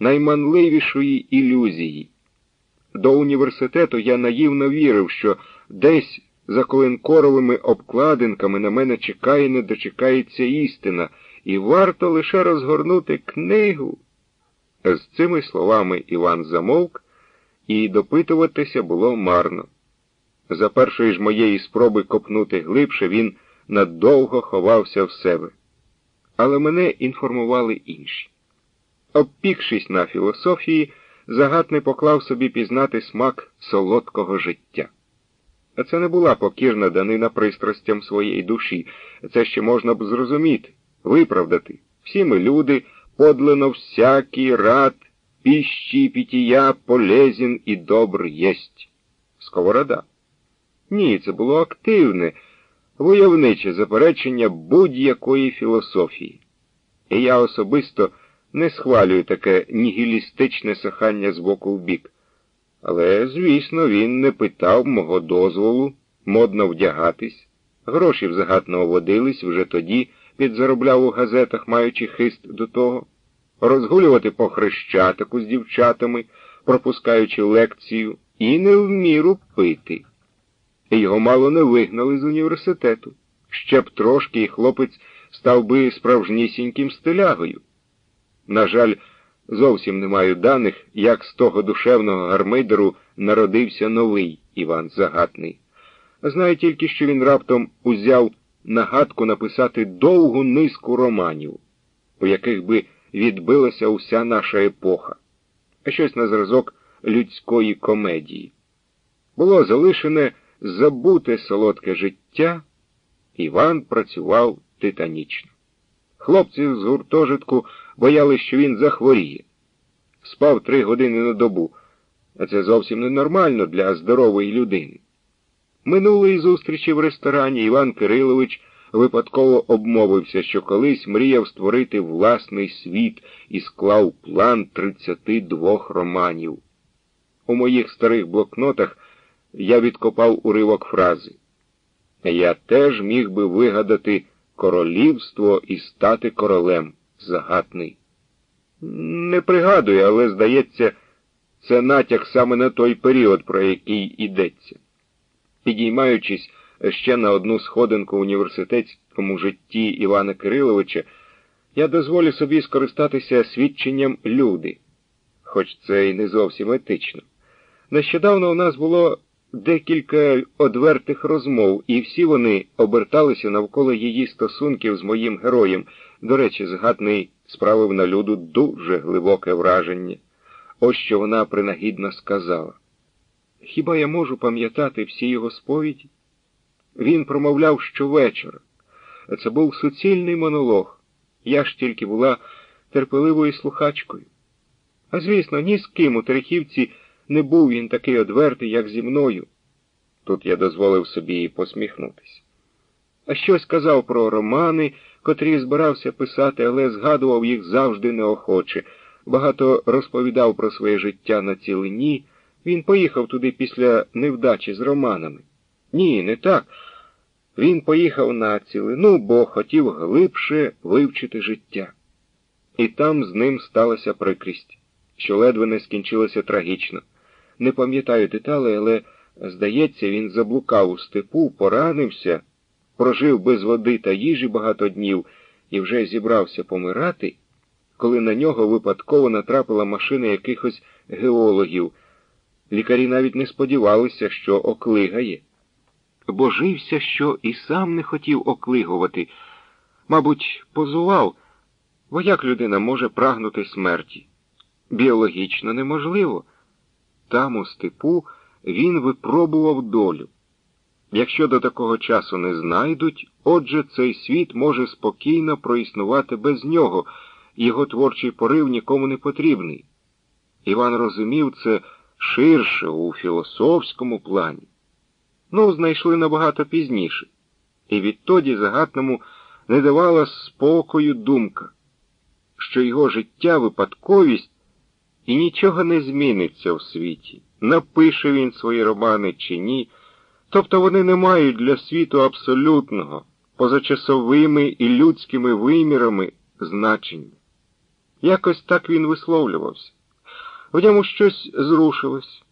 найманливішої ілюзії. До університету я наївно вірив, що десь за коленкоровими обкладинками на мене чекає, не дочекається істина, і варто лише розгорнути книгу. З цими словами Іван замовк, і допитуватися було марно. За першої ж моєї спроби копнути глибше він надовго ховався в себе. Але мене інформували інші. Обпікшись на філософії, загатний поклав собі пізнати смак солодкого життя. А це не була покірна данина пристрастям своєї душі. Це ще можна б зрозуміти, виправдати. Всі ми люди, подлено всякий рад, піщі, пітія, полезін і добр єсть. Сковорода. Ні, це було активне, войовниче заперечення будь-якої філософії. І я особисто не схвалюю таке нігілістичне сахання з боку в бік. Але, звісно, він не питав мого дозволу модно вдягатись. Гроші взагатно водились вже тоді, підзаробляв у газетах, маючи хист до того, розгулювати по хрещатику з дівчатами, пропускаючи лекцію, і не в міру пити. Його мало не вигнали з університету. Ще б трошки і хлопець став би справжнісіньким стилягою. На жаль, зовсім не маю даних, як з того душевного гармидеру народився новий Іван Загатний. Знаю тільки, що він раптом узяв нагадку написати довгу низку романів, у яких би відбилася уся наша епоха, а щось на зразок людської комедії. Було залишене забуте солодке життя, Іван працював титанічно. Хлопці з гуртожитку боялись, що він захворіє. Спав три години на добу, а це зовсім ненормально для здорової людини. Минулої зустрічі в ресторані Іван Кирилович випадково обмовився, що колись мріяв створити власний світ і склав план 32 романів. У моїх старих блокнотах я відкопав уривок фрази. Я теж міг би вигадати королівство і стати королем загатний. Не пригадую, але, здається, це натяк саме на той період, про який йдеться. Підіймаючись ще на одну сходинку в університетському житті Івана Кириловича, я дозволю собі скористатися свідченням люди, хоч це і не зовсім етично. Нещодавно у нас було декілька одвертих розмов, і всі вони оберталися навколо її стосунків з моїм героєм. До речі, згадний справив на люду дуже глибоке враження. Ось що вона принагідно сказала. Хіба я можу пам'ятати всі його сповіді? Він промовляв щовечора. Це був суцільний монолог. Я ж тільки була терпеливою слухачкою. А звісно, ні з ким у Терехівці не був він такий одвертий, як зі мною. Тут я дозволив собі і посміхнутися. А щось казав про романи, котрі збирався писати, але згадував їх завжди неохоче. Багато розповідав про своє життя на цілині. Він поїхав туди після невдачі з романами. Ні, не так. Він поїхав на цілину, бо хотів глибше вивчити життя. І там з ним сталася прикрість, що ледве не скінчилося трагічно. Не пам'ятаю деталей, але, здається, він заблукав у степу, поранився, прожив без води та їжі багато днів і вже зібрався помирати, коли на нього випадково натрапила машина якихось геологів. Лікарі навіть не сподівалися, що оклигає. Божився, що і сам не хотів оклигувати. Мабуть, позував, бо як людина може прагнути смерті? Біологічно неможливо. Там, у степу, він випробував долю. Якщо до такого часу не знайдуть, отже, цей світ може спокійно проіснувати без нього, його творчий порив нікому не потрібний. Іван розумів це ширше у філософському плані. Ну, знайшли набагато пізніше, і відтоді загатному не давала спокою думка, що його життя випадковість і нічого не зміниться в світі, напише він свої романи чи ні, тобто вони не мають для світу абсолютного, позачасовими і людськими вимірами значення. Якось так він висловлювався. В ньому щось зрушилось,